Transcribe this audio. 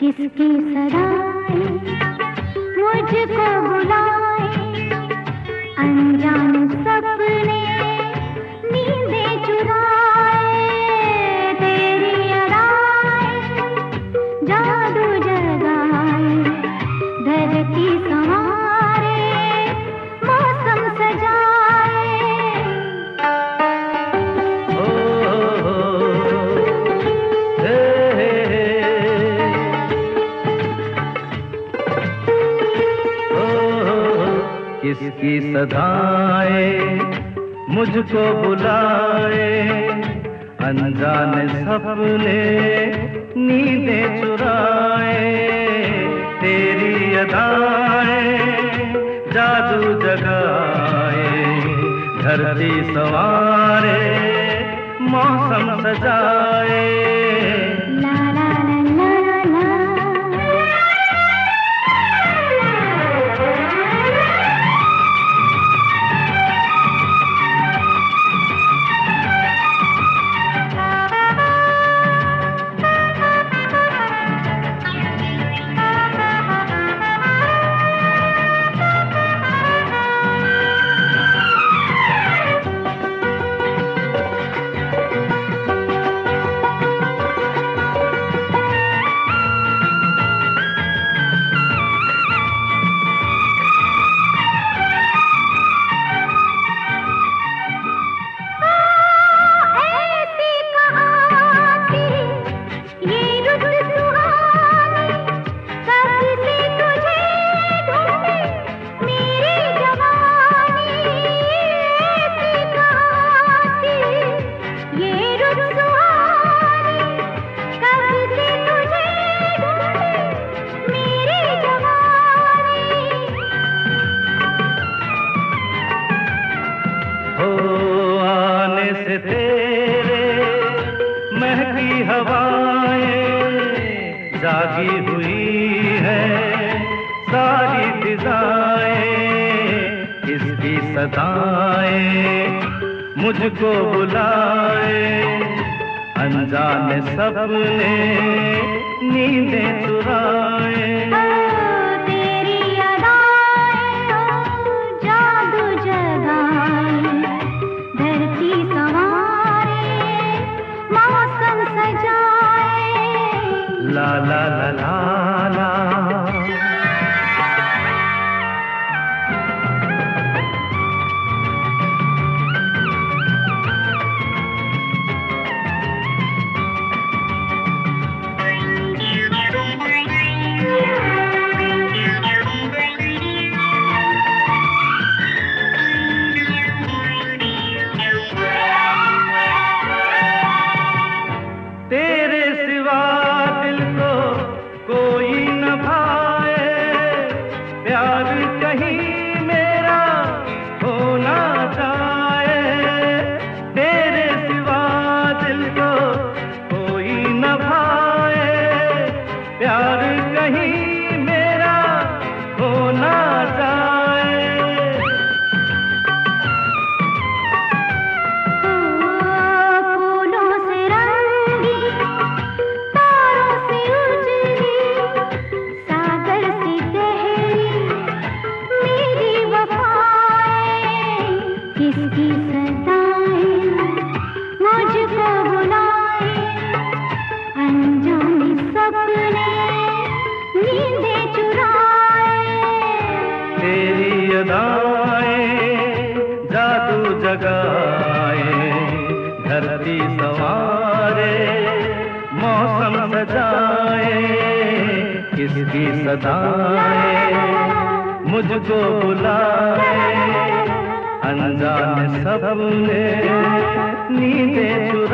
किसकी सदाई मुझको बुलाए अनजान सपने नींदे चुराए। तेरी अदाएँ जादू जगाए। धरती संवारे सदाएँ मुझको बुलाए। अनजाने सपने नींदे चुराए। तेरी अदाए जादू जगाए। धरती सवारे मौसम सजाए। तेरे महकी हवाएँ जागी हुई है, सारी फिजाएँ इसकी सदाएँ मुझको बुलाए। अनजाने सपने नींदे चुराए ला ला ला ला ला। तेरे अदाएँ जादू जगाए, धरती सवारे, मौसम सजाए, किसकी सदाएँ, मुझको बुलाए, अनजाने सपने, नींदे चुराए।